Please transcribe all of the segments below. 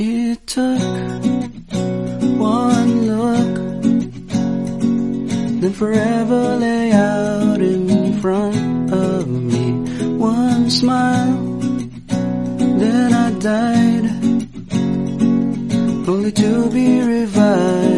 It took one look, then forever lay out in front of me. One smile, then I died, only to be revived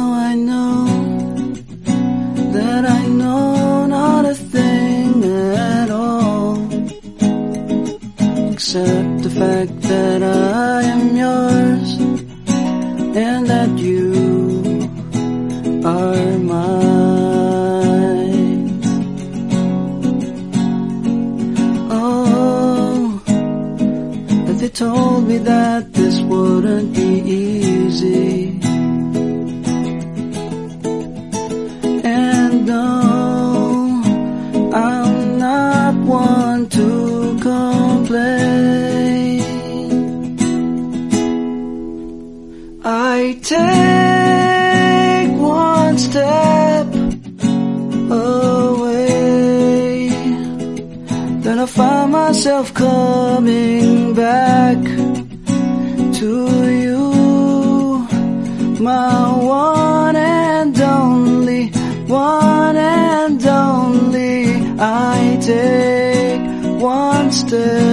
Now I know that I know not a thing at all except the fact that I am yours and that you are mine. Oh, they told me that this wouldn't be easy. No, I'm not one to complain. I take one step away, then I find myself coming back to you, my one one and only I take one step.